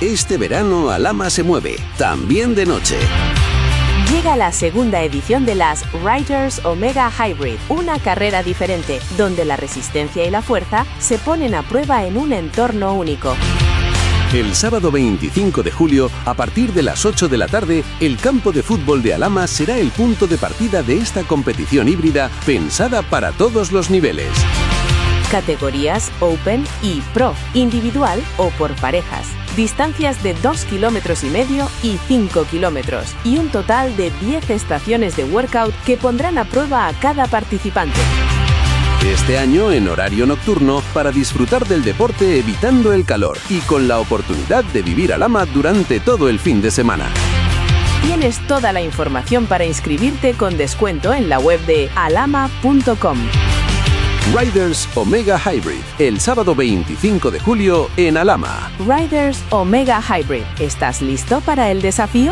Este verano Alama se mueve, también de noche. Llega la segunda edición de las Riders Omega Hybrid, una carrera diferente, donde la resistencia y la fuerza se ponen a prueba en un entorno único. El sábado 25 de julio, a partir de las 8 de la tarde, el campo de fútbol de Alama será el punto de partida de esta competición híbrida pensada para todos los niveles. Categorías Open y Pro, individual o por parejas. Distancias de 2 kilómetros y medio y 5 kilómetros. Y un total de 10 estaciones de workout que pondrán a prueba a cada participante. Este año en horario nocturno para disfrutar del deporte evitando el calor y con la oportunidad de vivir Alama durante todo el fin de semana. Tienes toda la información para inscribirte con descuento en la web de alama.com. Riders Omega Hybrid, el sábado 25 de julio en Alama. Riders Omega Hybrid, ¿estás listo para el desafío?